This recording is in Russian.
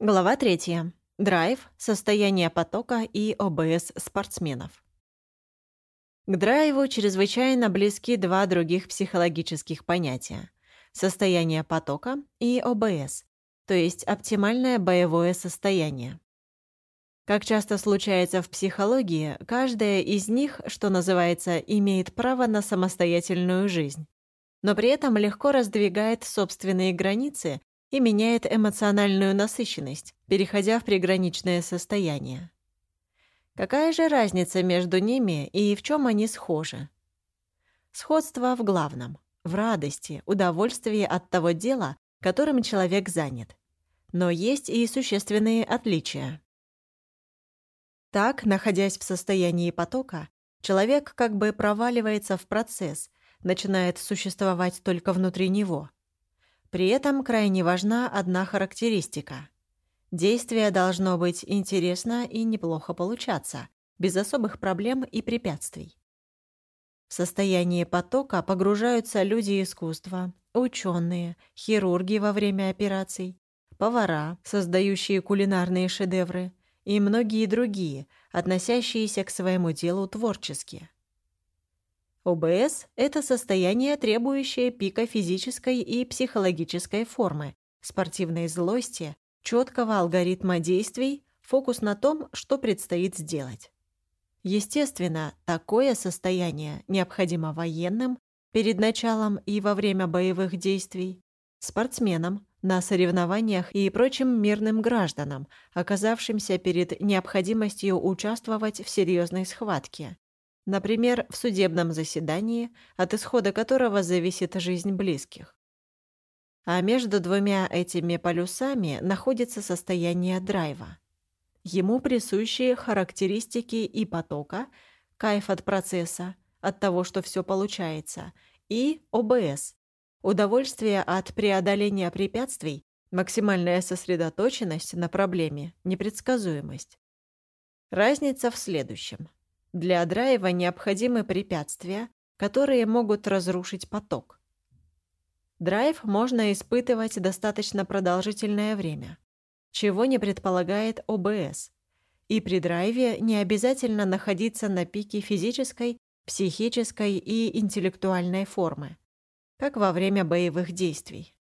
Глава 3. Драйв, состояние потока и ОБС спортсменов. К драйву чрезвычайно близки два других психологических понятия – состояние потока и ОБС, то есть оптимальное боевое состояние. Как часто случается в психологии, каждая из них, что называется, имеет право на самостоятельную жизнь, но при этом легко раздвигает собственные границы и меняет эмоциональную насыщенность, переходя в приграничное состояние. Какая же разница между ними и в чем они схожи? Сходство в главном – в радости, удовольствии от того дела, которым человек занят. Но есть и существенные отличия. Так, находясь в состоянии потока, человек как бы проваливается в процесс, начинает существовать только внутри него – при этом крайне важна одна характеристика. Действие должно быть интересно и неплохо получаться, без особых проблем и препятствий. В состояние потока погружаются люди искусства, ученые, хирурги во время операций, повара, создающие кулинарные шедевры, и многие другие, относящиеся к своему делу творчески. ОБС – это состояние, требующее пика физической и психологической формы, спортивной злости, четкого алгоритма действий, фокус на том, что предстоит сделать. Естественно, такое состояние необходимо военным перед началом и во время боевых действий, спортсменам на соревнованиях и прочим мирным гражданам, оказавшимся перед необходимостью участвовать в серьезной схватке, Например, в судебном заседании, от исхода которого зависит жизнь близких. А между двумя этими полюсами находится состояние драйва. Ему присущие характеристики и потока, кайф от процесса, от того, что все получается, и ОБС – удовольствие от преодоления препятствий, максимальная сосредоточенность на проблеме, непредсказуемость. Разница в следующем – для драйва необходимы препятствия, которые могут разрушить поток. Драйв можно испытывать достаточно продолжительное время, чего не предполагает ОБС. И при драйве не обязательно находиться на пике физической, психической и интеллектуальной формы, как во время боевых действий.